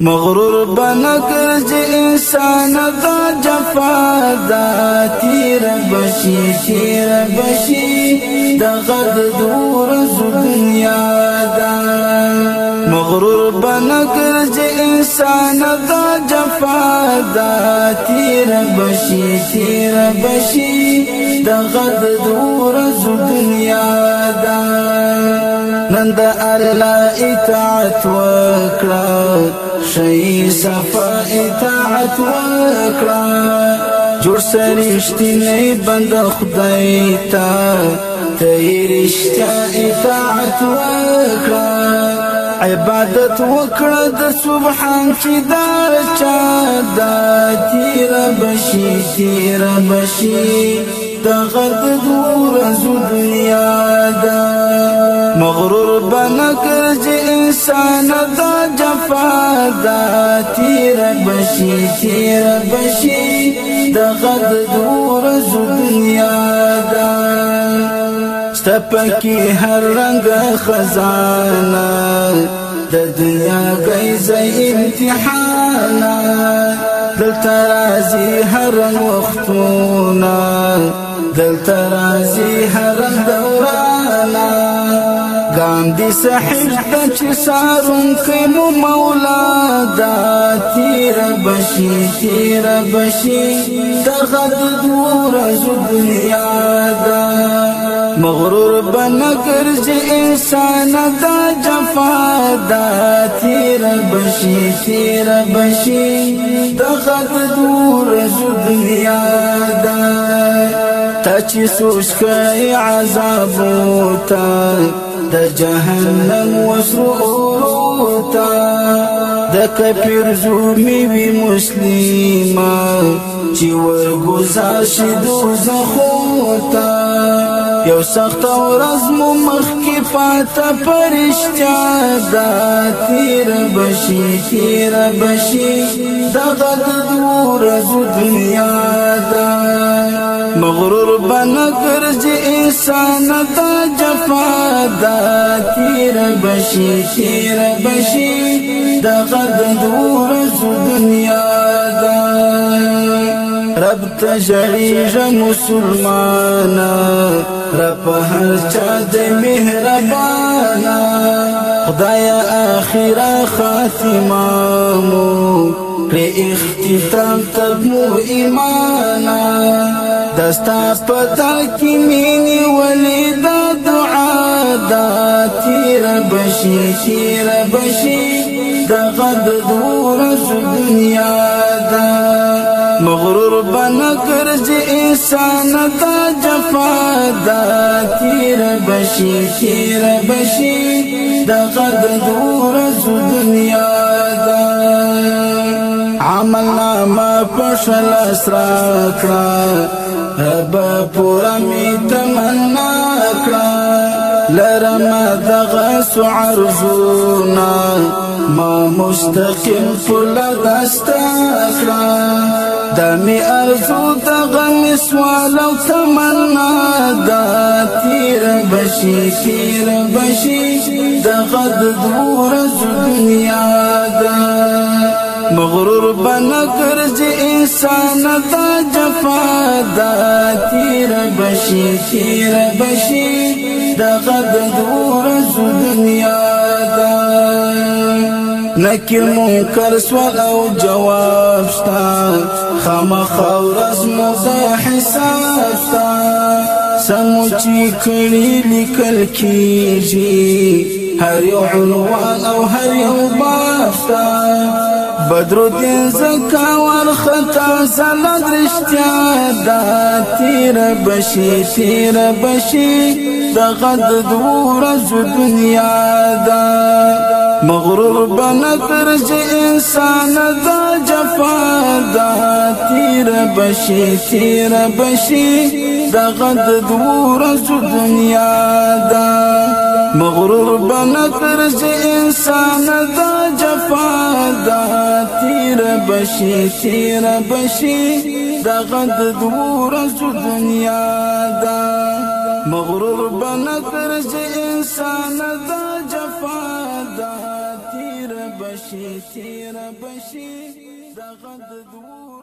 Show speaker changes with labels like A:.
A: مغرور بنګرځ انسان دا جفا دا تیر بشي تیر بشي د غد دور دنیا دا. مغرور بنګرځ انسان دا جفا دا تیر بشي تیر بشي د غد دور دنیا دا. نن د الله اطاعت شي صفا اطاعت وکړه جوړ سرشتي نه بند خدای ته. تیرشتیا اطاعت وکړه عبادت وکړه د سبحان چې دا چا دا. تیر بشي تیر بشي د دا. مغرور بنګرځ انسان دا جفا دا تیر بشي تیر بشي د غد دور دنیا دا. ستپکی هر رنگ خزانه د دنیا غیز امتحانا دلتا رازی هر وختونا دلتا رازی هر دورانا ګاندې صاحب د چې سارون خمو مولا دا تیر بشي تیر بشي د غد دور دنیا دا مغرور بنګرځ انسان دا جفا دا تیر بشي تیر بشي د غد دور دنیا دا تا چې سوچ کوي عذاب وتا د جهنم وسرو تا د کفر زومی وی مسلمه چې ورګزار شي دوزخو تا یو سخت ورځ مو مخ کې پاته پرشتیا دا تیر بشي تیر بشي دغه د ورځ دنیا دا۔ مغرور بنګرځ انسان دا جفا دا تیر بشي تیر بشي دغه د ورځ دنیا دا رب تجریج مسلمانا رب هر چا د مهربانا خدای اخر خاتمه مو کړي اختتام دستا پتا کی مینی ولید دعا دا تیر بشي تیر بشي د غد دور دنیا دا. مغرور بنګرځ انسان دا جفا دا تیر بشي تیر بشي د غد دور دنیا دا. عمل نامه پښل اسرا کړه رب پورا می تمنا کړه لرم دغه سعرزونا ما مستقیم فل دستا کړه دمی أرزو دغه مسوال أو تمنا دا تیر بشي تیر بشي. دغه دور دنیا دا. مغرور بنګرځ انسان دا جفا دا تیر بشي تیر بشي دغه د دور دنیا دا. نکر منکر سوال أو جواب شتا خامخ أو رسم دا حساب شتا. سمو چی کړي لیکل کیږي هر یو عنوان أو هر یو باب شتا. بدر الدین زکا ورخطا سند رشتیا دا تیر بشي تیر بشي دا غد دور دنیا دا. مغرور بنترج انسان دا جفا دا تیر بشي تیر بشي دا غد دور دنیا دا. مغرور بنترج انسان دا فدا تیر بشی تیر بشی دا غد دور دنیا دا. مغرور بنظر جی انسان دا. جفا دا تیر بشی تیر بشی دا غد دور